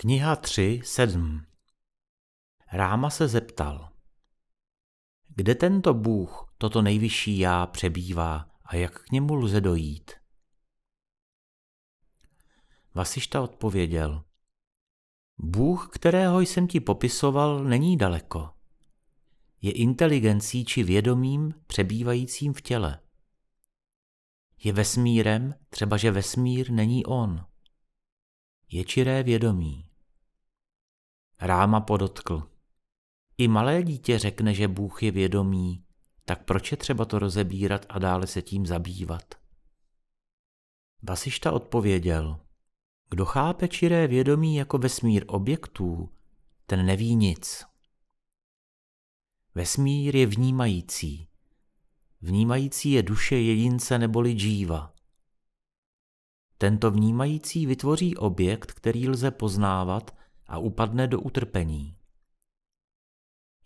Kniha 3.7 Ráma se zeptal, kde tento Bůh, toto nejvyšší já, přebývá a jak k němu lze dojít? Vasišta odpověděl, Bůh, kterého jsem ti popisoval, není daleko. Je inteligencí či vědomím přebývajícím v těle. Je vesmírem, třeba že vesmír není on. Je čiré vědomí. Ráma podotkl. I malé dítě řekne, že Bůh je vědomý, tak proč je třeba to rozebírat a dále se tím zabývat? Vasišta odpověděl. Kdo chápe čiré vědomí jako vesmír objektů, ten neví nic. Vesmír je vnímající. Vnímající je duše jedince neboli džíva. Tento vnímající vytvoří objekt, který lze poznávat a upadne do utrpení.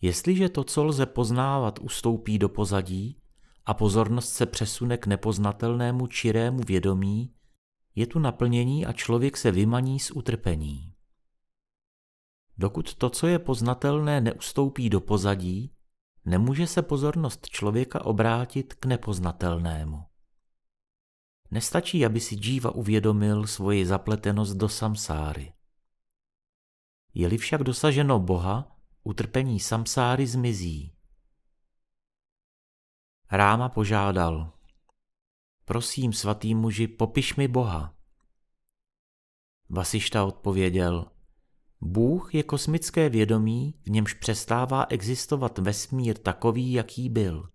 Jestliže to, co lze poznávat, ustoupí do pozadí a pozornost se přesune k nepoznatelnému čirému vědomí, je tu naplnění a člověk se vymaní z utrpení. Dokud to, co je poznatelné, neustoupí do pozadí, nemůže se pozornost člověka obrátit k nepoznatelnému. Nestačí, aby si džíva uvědomil svoji zapletenost do samsáry. Je-li však dosaženo Boha, utrpení samsáry zmizí. Ráma požádal. Prosím, svatý muži, popiš mi Boha. Vasišta odpověděl. Bůh je kosmické vědomí, v němž přestává existovat vesmír takový, jaký byl.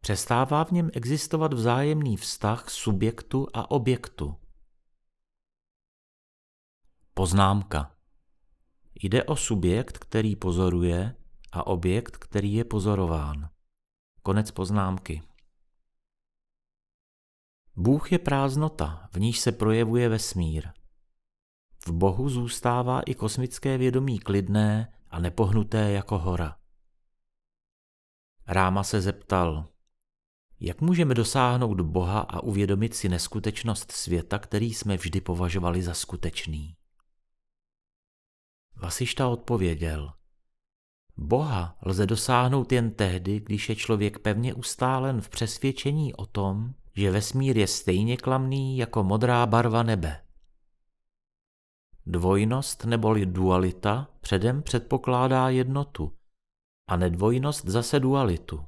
Přestává v něm existovat vzájemný vztah subjektu a objektu. Poznámka Jde o subjekt, který pozoruje a objekt, který je pozorován. Konec poznámky. Bůh je prázdnota, v níž se projevuje vesmír. V Bohu zůstává i kosmické vědomí klidné a nepohnuté jako hora. Ráma se zeptal, jak můžeme dosáhnout Boha a uvědomit si neskutečnost světa, který jsme vždy považovali za skutečný? Vasišta odpověděl. Boha lze dosáhnout jen tehdy, když je člověk pevně ustálen v přesvědčení o tom, že vesmír je stejně klamný jako modrá barva nebe. Dvojnost neboli dualita předem předpokládá jednotu a nedvojnost zase dualitu.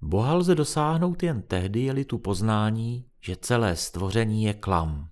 Boha lze dosáhnout jen tehdy, je-li tu poznání, že celé stvoření je klam.